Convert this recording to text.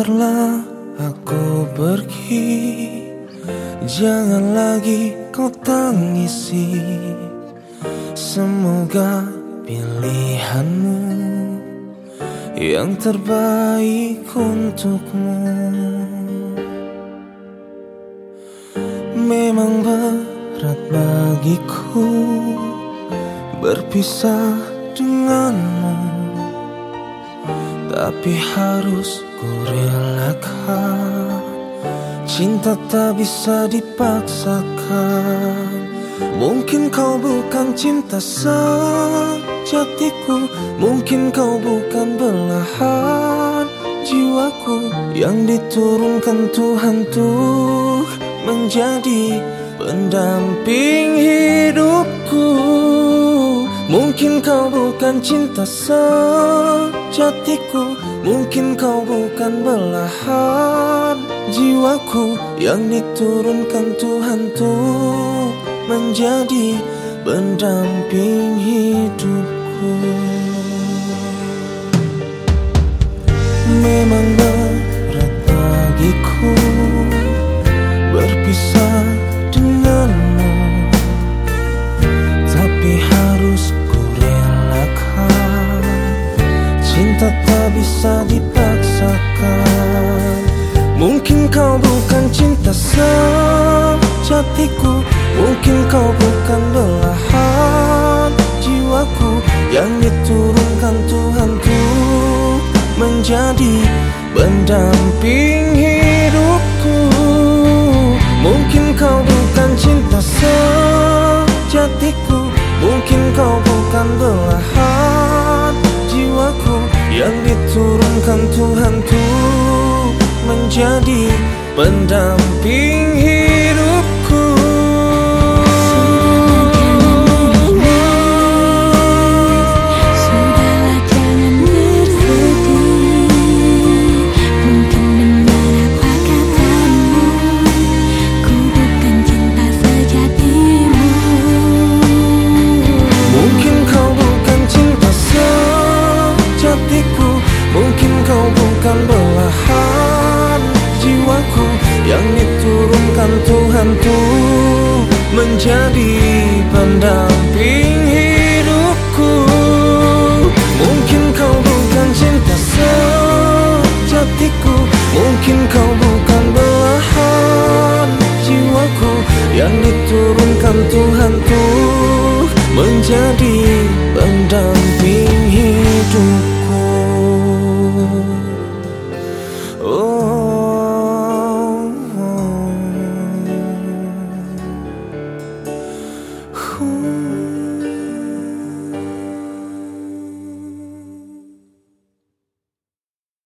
Biarlah aku pergi. Jangan lagi kau tangisi. Semoga pilihanmu Yang terbaik untukmu. Memang berat bagiku Berpisah denganmu Tapi harus ku relakan Cinta tak bisa dipaksakan. Mungkin kau bukan cinta sejatiku. Mungkin kau bukan belahan jiwaku. Yang diturunkan Tuhan tuh menjadi pendamping hidupku Mungkin kau bukan cinta sejatiku Mungkin kau bukan belahan jiwaku Yang diturunkan Tuhan tuh menjadi pendamping hidupku tak bisa dipaksakan. Mungkin kau bukan cinta sejatiku Mungkin kau bukan belahan jiwaku. Yang diturunkan Tuhan tuh menjadi pendamping hidupku. Mungkin kau bukan cinta sejatiku Mungkin kau bukan belahan Yang diturunkan Tuhan tuh menjadi pendamping kau bukan belahan jiwaku Yang diturunkan Tuhan tuh menjadi pendamping hidupku. Mungkin kau bukan cinta sejatiku. Mungkin kau bukan belahan jiwaku Yang diturunkan Tuhan tuh menjadi pendamping